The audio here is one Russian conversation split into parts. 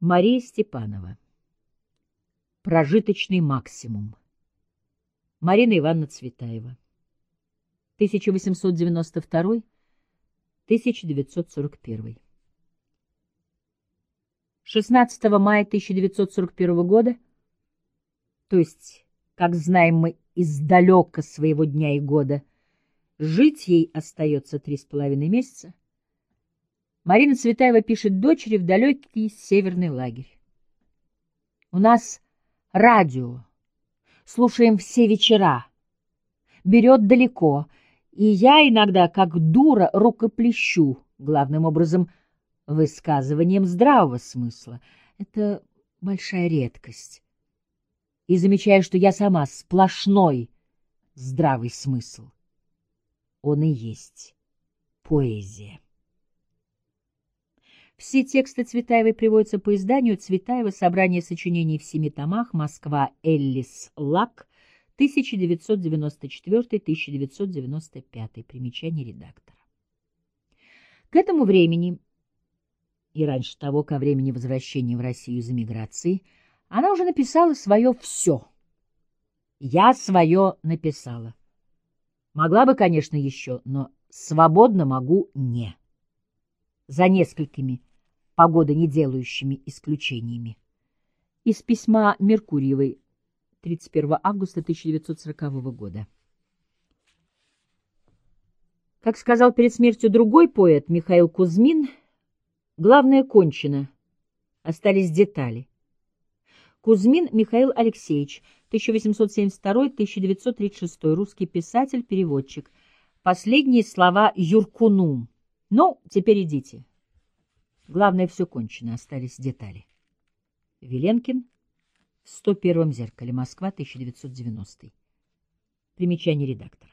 Мария Степанова. Прожиточный максимум. Марина Ивановна Цветаева. 1892-1941. 16 мая 1941 года, то есть, как знаем мы издалека своего дня и года, жить ей остается три с половиной месяца, Марина Цветаева пишет дочери в далекий северный лагерь. У нас радио, слушаем все вечера, берет далеко, и я иногда, как дура, рукоплещу, главным образом, высказыванием здравого смысла. Это большая редкость. И замечаю, что я сама сплошной здравый смысл. Он и есть поэзия. Все тексты Цветаевой приводятся по изданию Цветаева «Собрание сочинений в семи томах. Москва. Эллис Лак. 1994-1995». Примечание редактора. К этому времени, и раньше того, ко времени возвращения в Россию из эмиграции, она уже написала свое «все». Я свое написала. Могла бы, конечно, еще, но свободно могу не. За несколькими погода не делающими исключениями. Из письма Меркурьевой 31 августа 1940 года. Как сказал перед смертью другой поэт Михаил Кузьмин, главное кончено, остались детали. Кузьмин Михаил Алексеевич, 1872-1936, русский писатель, переводчик. Последние слова Юркуну. Ну, теперь идите. Главное, все кончено, остались детали. Веленкин, в 101-м зеркале, Москва, 1990. Примечание редактора.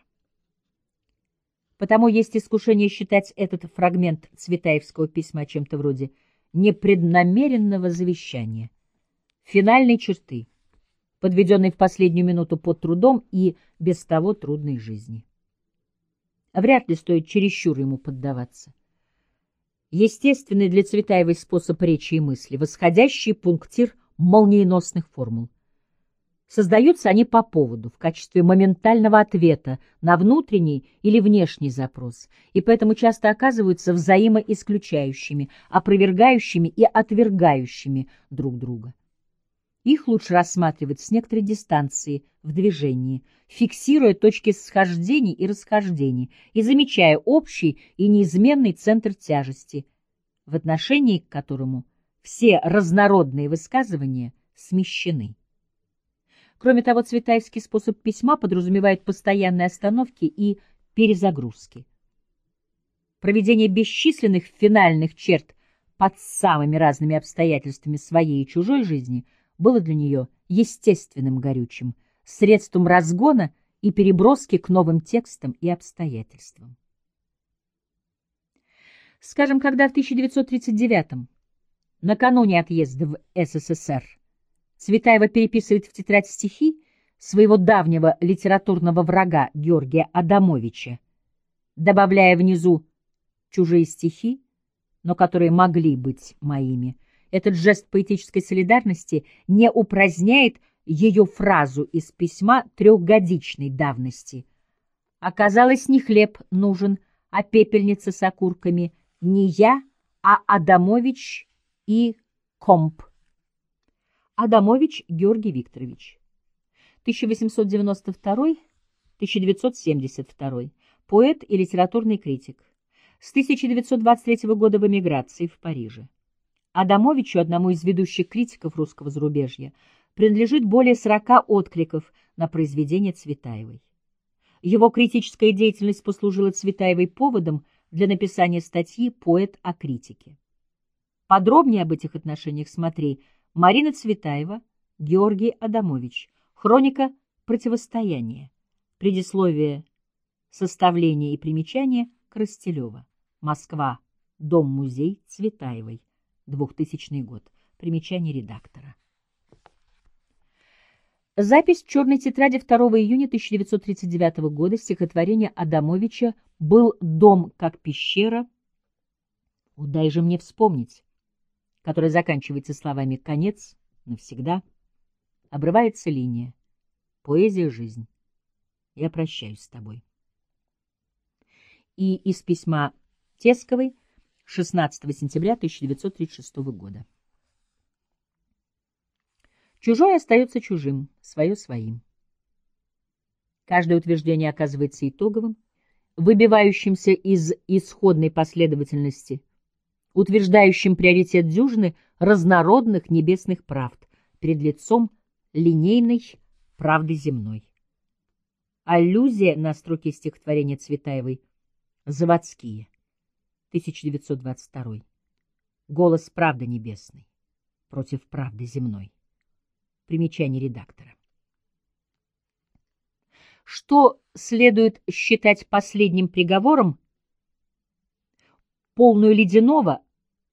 Потому есть искушение считать этот фрагмент Цветаевского письма чем-то вроде непреднамеренного завещания, финальной черты, подведенной в последнюю минуту под трудом и без того трудной жизни. Вряд ли стоит чересчур ему поддаваться естественный для Цветаевой способ речи и мысли, восходящий пунктир молниеносных формул. Создаются они по поводу, в качестве моментального ответа на внутренний или внешний запрос, и поэтому часто оказываются взаимоисключающими, опровергающими и отвергающими друг друга. Их лучше рассматривать с некоторой дистанции в движении, фиксируя точки схождений и расхождений и замечая общий и неизменный центр тяжести, в отношении к которому все разнородные высказывания смещены. Кроме того, цветаевский способ письма подразумевает постоянные остановки и перезагрузки. Проведение бесчисленных финальных черт под самыми разными обстоятельствами своей и чужой жизни было для нее естественным горючим, средством разгона и переброски к новым текстам и обстоятельствам. Скажем, когда в 1939-м, накануне отъезда в СССР, Цветаева переписывает в тетрадь стихи своего давнего литературного врага Георгия Адамовича, добавляя внизу чужие стихи, но которые могли быть моими. Этот жест поэтической солидарности не упраздняет ее фразу из письма трехгодичной давности. Оказалось, не хлеб нужен, а пепельница с окурками — не я, а Адамович и Комп. Адамович Георгий Викторович. 1892-1972. Поэт и литературный критик. С 1923 года в эмиграции в Париже. Адамовичу, одному из ведущих критиков русского зарубежья, принадлежит более 40 откликов на произведения Цветаевой. Его критическая деятельность послужила Цветаевой поводом для написания статьи «Поэт о критике». Подробнее об этих отношениях смотри Марина Цветаева, Георгий Адамович. Хроника противостояния. Предисловие, составление и примечание Крастелева. Москва. Дом-музей Цветаевой. 2000 год. Примечание редактора. Запись в черной тетради 2 июня 1939 года стихотворения Адамовича «Был дом, как пещера». Удай же мне вспомнить. которая заканчивается словами «конец», «навсегда», обрывается линия «Поэзия — жизнь». Я прощаюсь с тобой. И из письма Тесковой 16 сентября 1936 года. Чужое остается чужим, свое своим. Каждое утверждение оказывается итоговым, выбивающимся из исходной последовательности, утверждающим приоритет дюжины разнородных небесных правд перед лицом линейной правды земной. Аллюзия на строки стихотворения Цветаевой «Заводские», 1922. Голос правды небесной против правды земной. Примечание редактора. Что следует считать последним приговором, полную ледяного,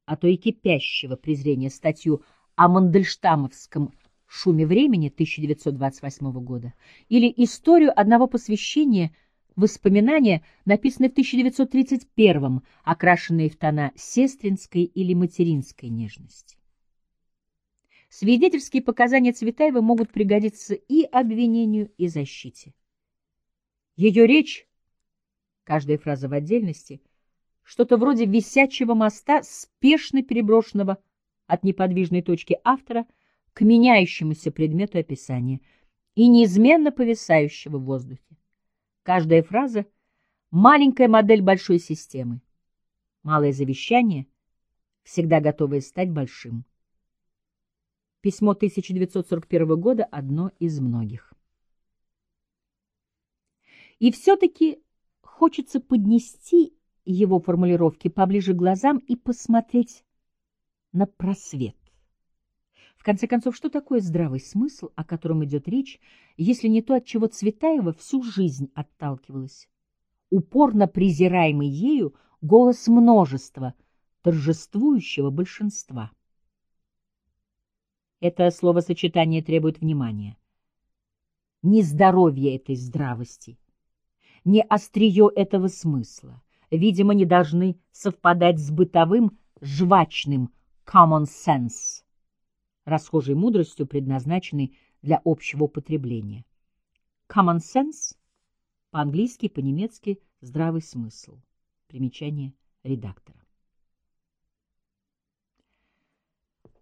а то и кипящего презрения статью о Мандельштамовском шуме времени 1928 года или историю одного посвящения воспоминания, написанные в 1931 окрашенные в тона сестринской или материнской нежности. Свидетельские показания Цветаева могут пригодиться и обвинению, и защите. Ее речь, каждая фраза в отдельности, что-то вроде висячего моста, спешно переброшенного от неподвижной точки автора к меняющемуся предмету описания и неизменно повисающего в воздухе. Каждая фраза — маленькая модель большой системы. Малое завещание, всегда готовое стать большим. Письмо 1941 года — одно из многих. И все-таки хочется поднести его формулировки поближе к глазам и посмотреть на просвет. В конце концов, что такое здравый смысл, о котором идет речь, если не то, от чего Цветаева всю жизнь отталкивалась? Упорно презираемый ею голос множества, торжествующего большинства. Это словосочетание требует внимания. Не здоровье этой здравости, не острие этого смысла, видимо, не должны совпадать с бытовым, жвачным common sense, расхожей мудростью, предназначенной для общего употребления. Common sense по-английски, по-немецки здравый смысл. Примечание редактора.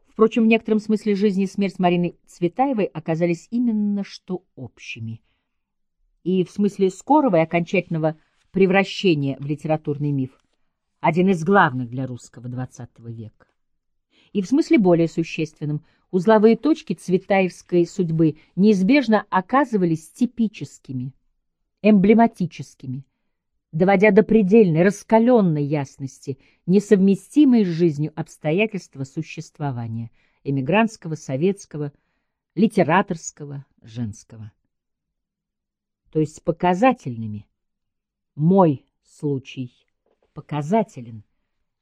Впрочем, в некотором смысле жизнь и смерть Марины Цветаевой оказались именно что общими. И в смысле скорого и окончательного превращения в литературный миф один из главных для русского XX века. И в смысле более существенном, узловые точки цветаевской судьбы неизбежно оказывались типическими, эмблематическими, доводя до предельной, раскаленной ясности несовместимые с жизнью обстоятельства существования эмигрантского, советского, литераторского, женского. То есть показательными. Мой случай показателен,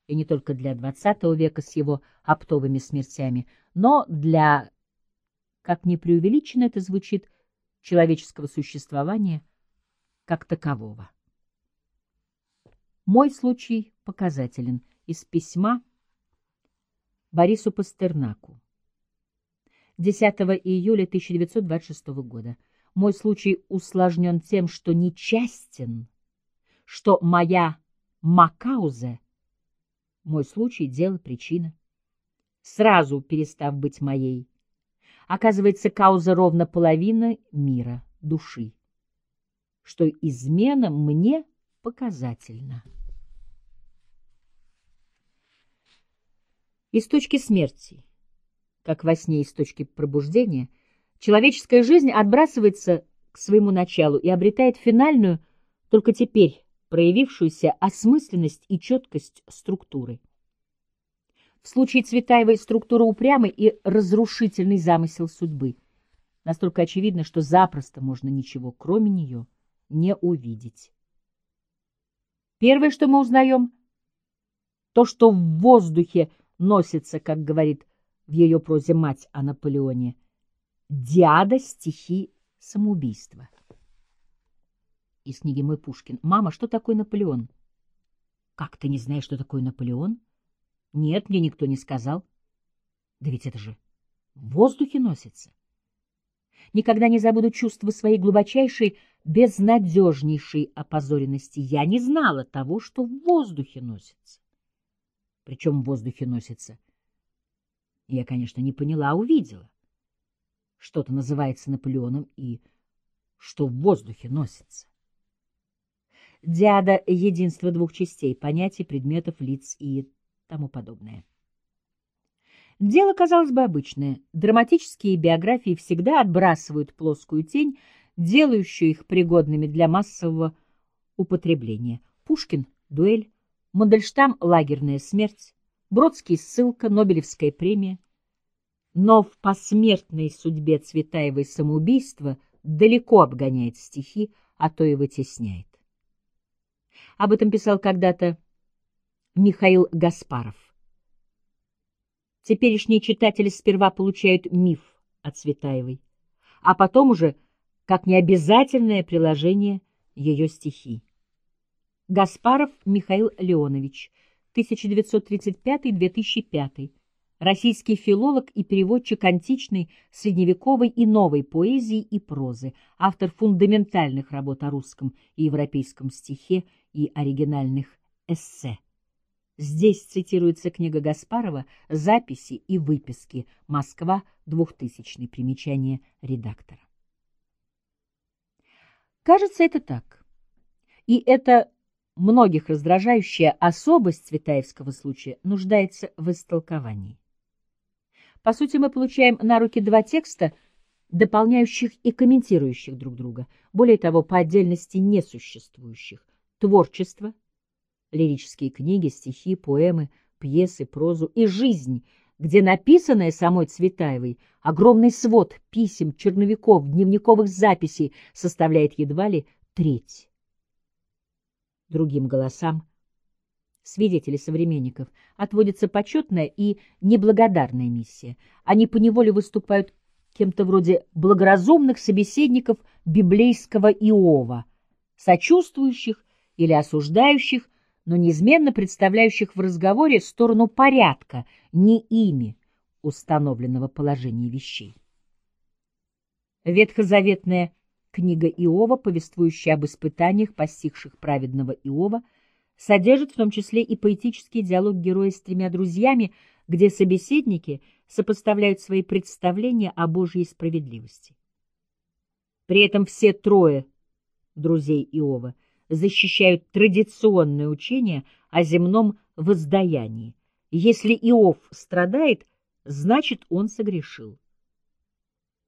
и не только для XX века с его оптовыми смертями, но для, как не преувеличенно это звучит, человеческого существования как такового. Мой случай показателен из письма Борису Пастернаку. 10 июля 1926 года. Мой случай усложнен тем, что нечастен, что моя Макаузе, мой случай — дело, причина, сразу перестав быть моей, оказывается кауза ровно половина мира, души, что измена мне показательна. Из точки смерти, как во сне из точки пробуждения, человеческая жизнь отбрасывается к своему началу и обретает финальную, только теперь проявившуюся осмысленность и четкость структуры. В случае Цветаевой структура упрямый и разрушительный замысел судьбы. Настолько очевидно, что запросто можно ничего, кроме нее, не увидеть. Первое, что мы узнаем, то, что в воздухе носится, как говорит в ее прозе мать о Наполеоне, диада стихи самоубийства. Из книги «Мой Пушкин». «Мама, что такое Наполеон?» «Как ты не знаешь, что такое Наполеон?» «Нет, мне никто не сказал». Да ведь это же в воздухе носится. Никогда не забуду чувство своей глубочайшей, безнадежнейшей опозоренности. Я не знала того, что в воздухе носится. Причем в воздухе носится. Я, конечно, не поняла, а увидела. Что-то называется Наполеоном и что в воздухе носится. Диада — единство двух частей, понятий, предметов, лиц и тому подобное. Дело, казалось бы, обычное. Драматические биографии всегда отбрасывают плоскую тень, делающую их пригодными для массового употребления. Пушкин — дуэль, Мандельштам — лагерная смерть, Бродский — ссылка, Нобелевская премия. Но в посмертной судьбе Цветаевой самоубийство далеко обгоняет стихи, а то и вытесняет. Об этом писал когда-то Михаил Гаспаров. Теперешние читатели сперва получают миф о Цветаевой, а потом уже как необязательное приложение ее стихи. Гаспаров Михаил Леонович, 1935-2005, российский филолог и переводчик античной, средневековой и новой поэзии и прозы, автор фундаментальных работ о русском и европейском стихе и оригинальных эссе. Здесь цитируется книга Гаспарова «Записи и выписки. Москва. 2000. Примечание редактора». Кажется, это так. И это многих раздражающая особость Цветаевского случая нуждается в истолковании. По сути, мы получаем на руки два текста, дополняющих и комментирующих друг друга, более того, по отдельности несуществующих. Творчество, лирические книги, стихи, поэмы, пьесы, прозу и жизнь, где написанное самой Цветаевой огромный свод писем, черновиков, дневниковых записей составляет едва ли треть. Другим голосам свидетелей современников, отводится почетная и неблагодарная миссия. Они поневоле выступают кем-то вроде благоразумных собеседников библейского Иова, сочувствующих или осуждающих, но неизменно представляющих в разговоре сторону порядка, не ими установленного положения вещей. Ветхозаветная книга Иова, повествующая об испытаниях, постигших праведного Иова, содержит в том числе и поэтический диалог героя с тремя друзьями, где собеседники сопоставляют свои представления о Божьей справедливости. При этом все трое друзей Иова защищают традиционное учение о земном воздаянии. Если Иов страдает, значит, он согрешил.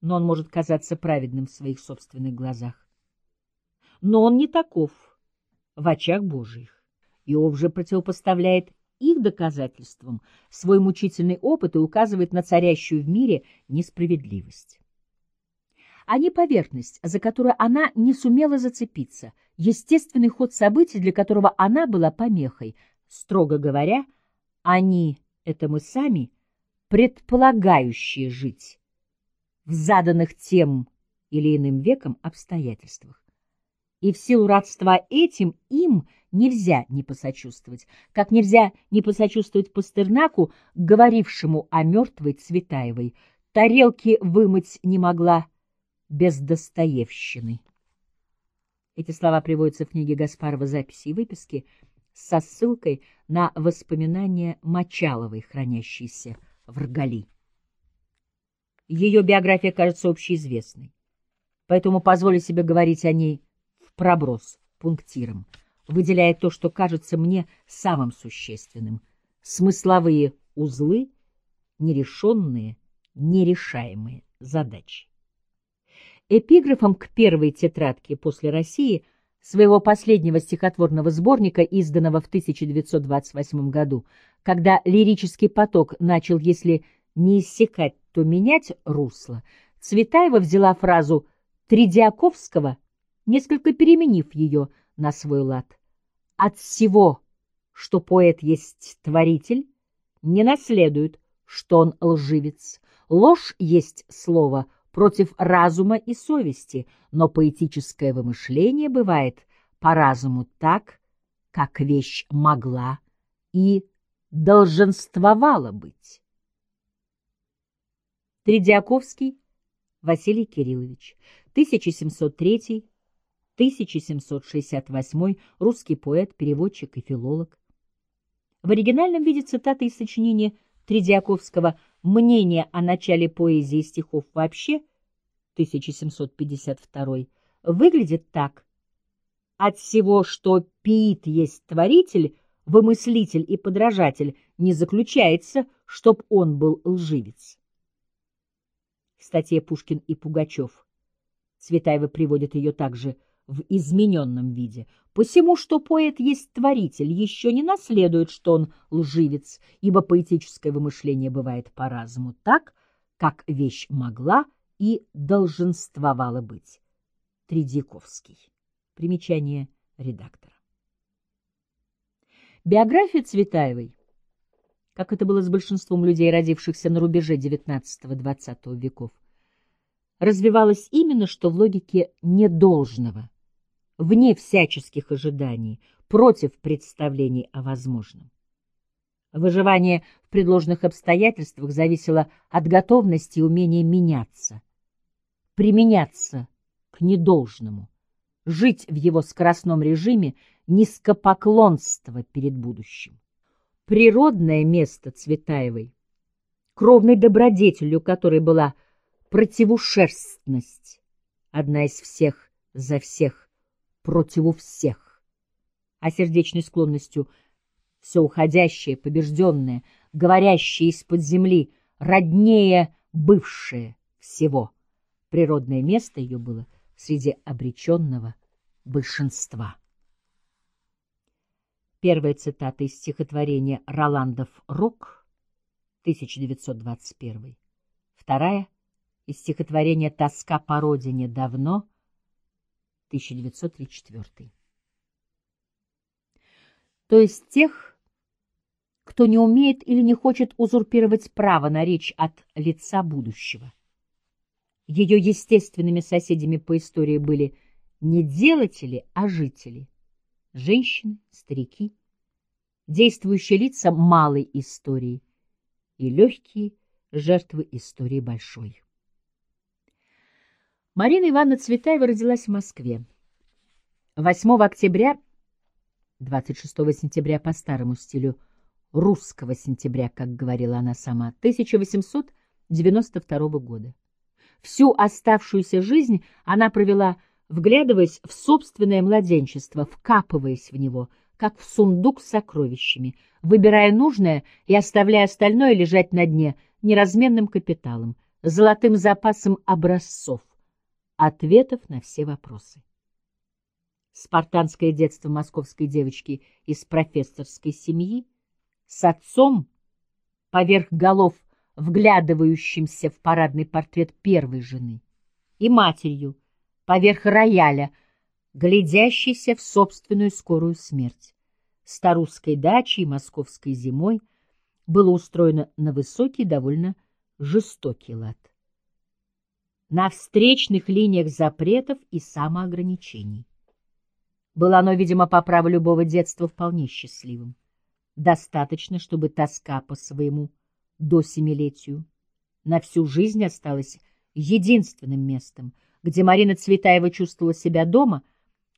Но он может казаться праведным в своих собственных глазах. Но он не таков в очах Божьих. Иов же противопоставляет их доказательствам свой мучительный опыт и указывает на царящую в мире несправедливость. Они поверхность, за которую она не сумела зацепиться, естественный ход событий, для которого она была помехой. Строго говоря, они — это мы сами, предполагающие жить в заданных тем или иным веком обстоятельствах и в силу родства этим им нельзя не посочувствовать, как нельзя не посочувствовать Пастернаку, говорившему о мертвой Цветаевой. Тарелки вымыть не могла без Достоевщины. Эти слова приводятся в книге Гаспарова «Записи и выписки» со ссылкой на воспоминания Мочаловой, хранящиеся в Ргали. Ее биография кажется общеизвестной, поэтому позволю себе говорить о ней проброс пунктиром, выделяя то, что кажется мне самым существенным — смысловые узлы, нерешенные, нерешаемые задачи. Эпиграфом к первой тетрадке после России своего последнего стихотворного сборника, изданного в 1928 году, когда лирический поток начал, если не иссякать, то менять русло, Цветаева взяла фразу Тридиаковского несколько переменив ее на свой лад. От всего, что поэт есть творитель, не наследует, что он лживец. Ложь есть слово против разума и совести, но поэтическое вымышление бывает по разуму так, как вещь могла и долженствовала быть. Тредиаковский Василий Кириллович, 1703-1768, русский поэт, переводчик и филолог. В оригинальном виде цитаты из сочинения Тредиаковского «Мнение о начале поэзии стихов вообще» 1752 выглядит так. От всего, что пиит есть творитель, вымыслитель и подражатель, не заключается, чтоб он был лживец. В статье «Пушкин и Пугачев» Цветаева приводит ее также в измененном виде. Посему, что поэт есть творитель, еще не наследует, что он лживец, ибо поэтическое вымышление бывает по-разному, так, как вещь могла и долженствовала быть. Тредяковский. Примечание редактора. Биография Цветаевой, как это было с большинством людей, родившихся на рубеже XIX-XX веков, развивалась именно что в логике недолжного, вне всяческих ожиданий, против представлений о возможном. Выживание в предложенных обстоятельствах зависело от готовности и умения меняться, применяться к недолжному, жить в его скоростном режиме низкопоклонство перед будущим. Природное место Цветаевой, кровной добродетелью которой была противушерстность, одна из всех за всех противу всех, а сердечной склонностью все уходящее, побежденное, говорящее из-под земли, роднее бывшее всего. Природное место ее было среди обреченного большинства. Первая цитата из стихотворения «Роландов рок» 1921. Вторая из стихотворения «Тоска по родине давно» 1934. То есть тех, кто не умеет или не хочет узурпировать право на речь от лица будущего. Ее естественными соседями по истории были не делатели, а жители – женщины, старики, действующие лица малой истории и легкие жертвы истории большой. Марина Ивановна Цветаева родилась в Москве. 8 октября, 26 сентября по старому стилю, русского сентября, как говорила она сама, 1892 года. Всю оставшуюся жизнь она провела вглядываясь в собственное младенчество, вкапываясь в него, как в сундук с сокровищами, выбирая нужное и оставляя остальное лежать на дне неразменным капиталом, золотым запасом образцов, ответов на все вопросы. Спартанское детство московской девочки из профессорской семьи с отцом, поверх голов вглядывающимся в парадный портрет первой жены, и матерью, поверх рояля, глядящийся в собственную скорую смерть. Старусской дачей московской зимой было устроено на высокий, довольно жестокий лад. На встречных линиях запретов и самоограничений. Было оно, видимо, по праву любого детства вполне счастливым. Достаточно, чтобы тоска по своему до семилетию на всю жизнь осталась единственным местом — где Марина Цветаева чувствовала себя дома,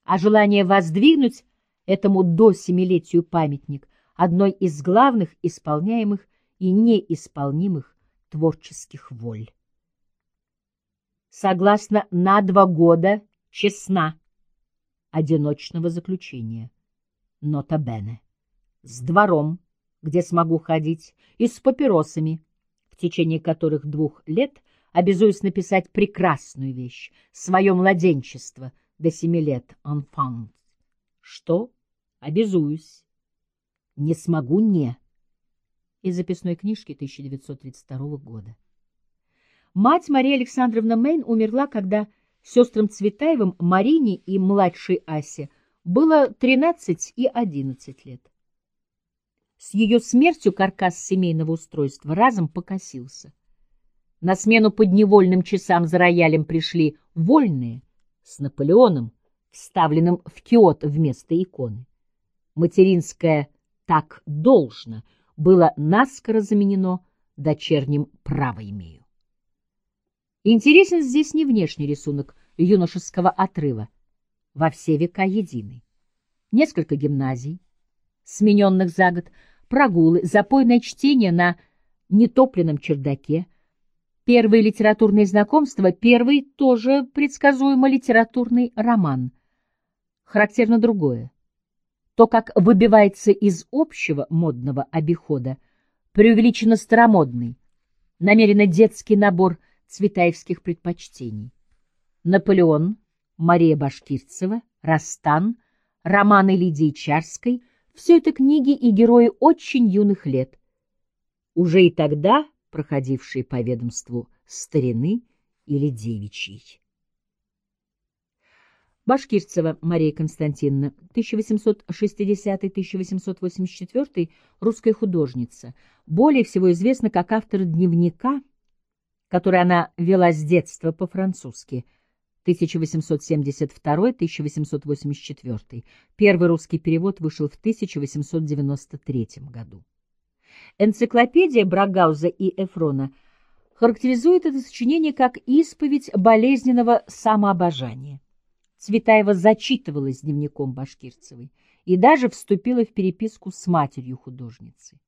а желание воздвигнуть этому до семилетию памятник одной из главных исполняемых и неисполнимых творческих воль. Согласно на два года честна одиночного заключения. Нота Бене. С двором, где смогу ходить, и с папиросами, в течение которых двух лет обязуюсь написать прекрасную вещь, свое младенчество до семи лет, enfant. Что? Обязуюсь. Не смогу не. Из записной книжки 1932 года. Мать Мария Александровна Мейн умерла, когда сестрам Цветаевым, Марине и младшей Асе было 13 и 11 лет. С ее смертью каркас семейного устройства разом покосился. На смену подневольным часам за роялем пришли вольные с Наполеоном, вставленным в киот вместо иконы. Материнское «так должно» было наскоро заменено дочерним «право имею». Интересен здесь не внешний рисунок юношеского отрыва, во все века единый. Несколько гимназий, смененных за год, прогулы, запойное чтение на нетопленном чердаке, первые литературные знакомства, первый тоже предсказуемо литературный роман. Характерно другое. То, как выбивается из общего модного обихода преувеличенно старомодный, намеренно детский набор цветаевских предпочтений. Наполеон, Мария Башкирцева, Растан, романы Лидии Чарской — все это книги и герои очень юных лет, уже и тогда проходившие по ведомству старины или девичьей. Башкирцева Мария Константиновна, 1860-1884, русская художница, более всего известна как автор дневника, который она вела с детства по-французски, 1872-1884. Первый русский перевод вышел в 1893 году. Энциклопедия Брагауза и Эфрона характеризует это сочинение как исповедь болезненного самообожания. Цветаева зачитывалась дневником Башкирцевой и даже вступила в переписку с матерью художницы.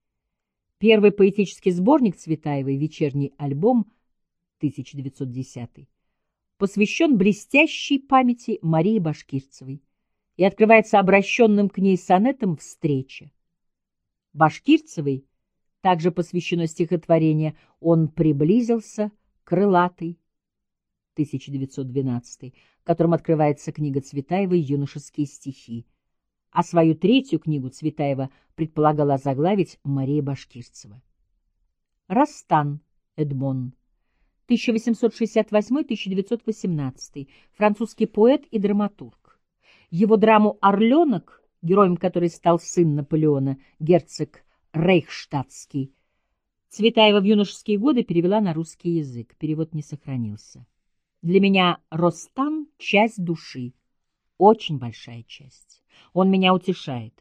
Первый поэтический сборник Цветаевой «Вечерний альбом» 1910 посвящен блестящей памяти Марии Башкирцевой и открывается обращенным к ней сонетом «Встреча». Башкирцевой также посвящено стихотворение «Он приблизился, крылатый», 1912, которым открывается книга Цветаевой «Юношеские стихи», а свою третью книгу Цветаева предполагала заглавить Мария Башкирцева. Растан Эдмон, 1868-1918, французский поэт и драматург. Его драму «Орленок», героем которой стал сын Наполеона, герцог Рейхштадтский, Цветаева в юношеские годы перевела на русский язык. Перевод не сохранился. Для меня Ростан — часть души, очень большая часть. Он меня утешает,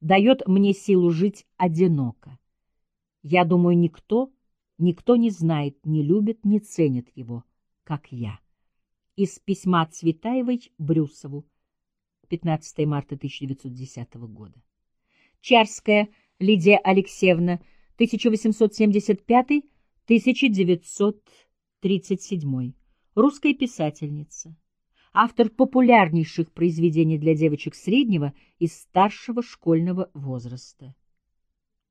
дает мне силу жить одиноко. Я думаю, никто, никто не знает, не любит, не ценит его, как я. Из письма Цветаевой Брюсову, 15 марта 1910 года. Чарская Лидия Алексеевна, 1875-1937 русская писательница, автор популярнейших произведений для девочек среднего и старшего школьного возраста.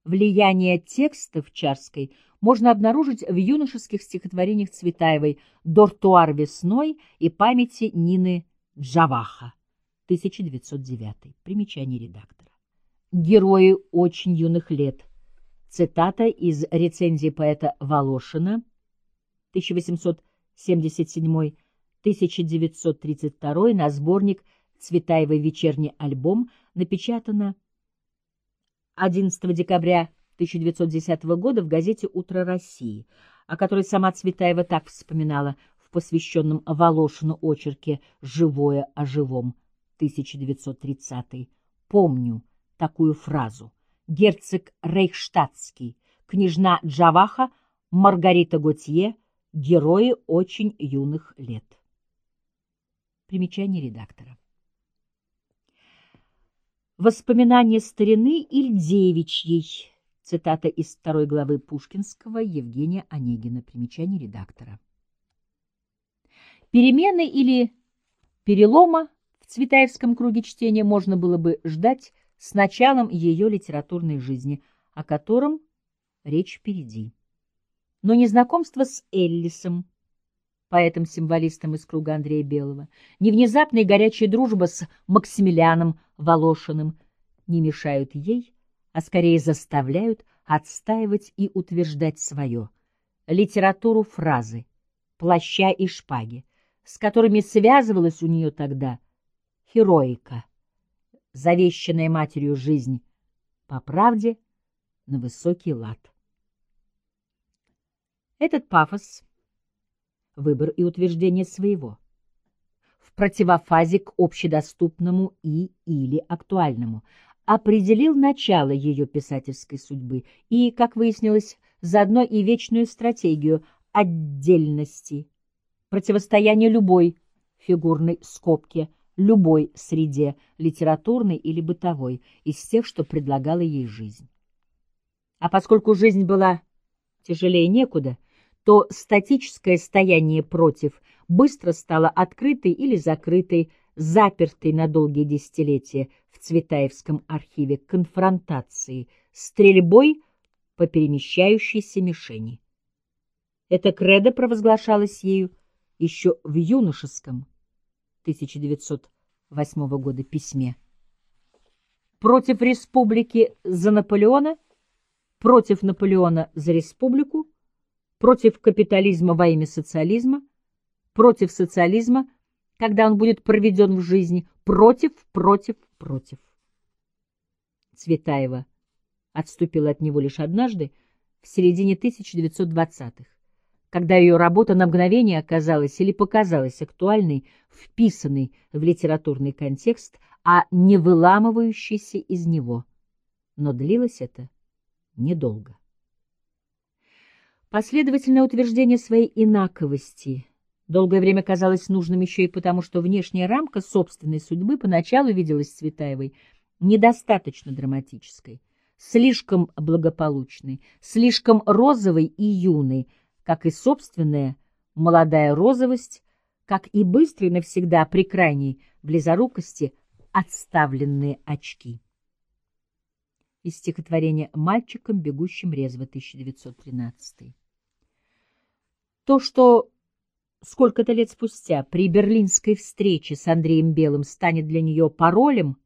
Влияние текстов Чарской можно обнаружить в юношеских стихотворениях Цветаевой «Дортуар весной» и памяти Нины Джаваха, 1909. Примечание редактора. Герои очень юных лет. Цитата из рецензии поэта Волошина, 1800 77-1932 на сборник «Цветаевый вечерний альбом» напечатано 11 декабря 1910 года в газете «Утро России», о которой сама Цветаева так вспоминала в посвященном Волошину очерке «Живое о живом» 1930 «Помню такую фразу. Герцог Рейхштадтский, княжна Джаваха, Маргарита Готье – Герои очень юных лет. Примечание редактора. Воспоминания старины или девичьей. Цитата из второй главы Пушкинского Евгения Онегина. Примечание редактора. Перемены или перелома в Цветаевском круге чтения можно было бы ждать с началом ее литературной жизни, о котором речь впереди но не знакомство с Эллисом, поэтом-символистом из круга Андрея Белого, ни внезапная горячая дружба с Максимилианом Волошиным не мешают ей, а скорее заставляют отстаивать и утверждать свое. Литературу фразы, плаща и шпаги, с которыми связывалась у нее тогда хероика, завещанная матерью жизнь, по правде, на высокий лад. Этот пафос — выбор и утверждение своего, в противофазе к общедоступному и или актуальному, определил начало ее писательской судьбы и, как выяснилось, заодно и вечную стратегию отдельности. Противостояние любой фигурной скобке, любой среде, литературной или бытовой, из тех, что предлагала ей жизнь. А поскольку жизнь была тяжелее некуда, то статическое стояние против быстро стало открытой или закрытой, запертой на долгие десятилетия в Цветаевском архиве конфронтации, стрельбой по перемещающейся мишени. Эта кредо провозглашалась ею еще в юношеском 1908 года письме. Против республики за Наполеона, против Наполеона за республику, против капитализма во имя социализма, против социализма, когда он будет проведен в жизни, против, против, против. Цветаева отступила от него лишь однажды, в середине 1920-х когда ее работа на мгновение оказалась или показалась актуальной, вписанной в литературный контекст, а не выламывающейся из него. Но длилось это недолго. Последовательное утверждение своей инаковости долгое время казалось нужным еще и потому, что внешняя рамка собственной судьбы поначалу виделась Цветаевой недостаточно драматической, слишком благополучной, слишком розовой и юной, как и собственная молодая розовость, как и быстрые навсегда при крайней близорукости отставленные очки. Из стихотворения «Мальчиком, бегущим резво» 1913. То, что сколько-то лет спустя при берлинской встрече с Андреем Белым станет для нее паролем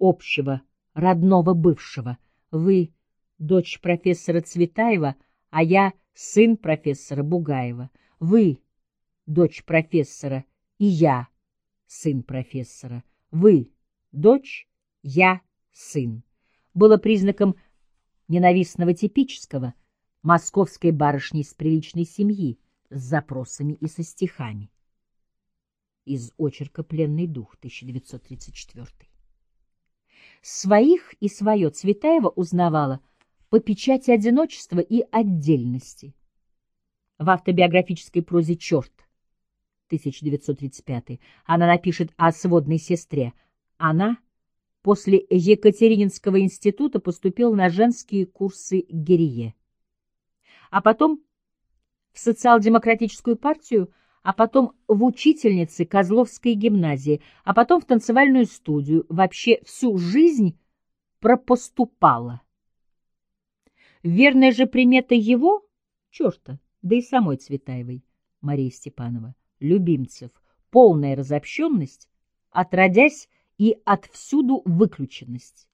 общего, родного бывшего. Вы — дочь профессора Цветаева, а я — сын профессора Бугаева, вы, дочь профессора, и я, сын профессора, вы, дочь, я, сын, было признаком ненавистного типического московской барышни из приличной семьи с запросами и со стихами. Из очерка «Пленный дух» 1934. Своих и свое Цветаева узнавала – по печати одиночества и отдельности. В автобиографической прозе «Черт» 1935 она напишет о сводной сестре. Она после Екатерининского института поступила на женские курсы Герие. А потом в социал-демократическую партию, а потом в учительницы Козловской гимназии, а потом в танцевальную студию. Вообще всю жизнь пропоступала. Верная же примета его, черта, да и самой Цветаевой, Марии Степанова, любимцев, полная разобщенность, отродясь и отвсюду выключенность.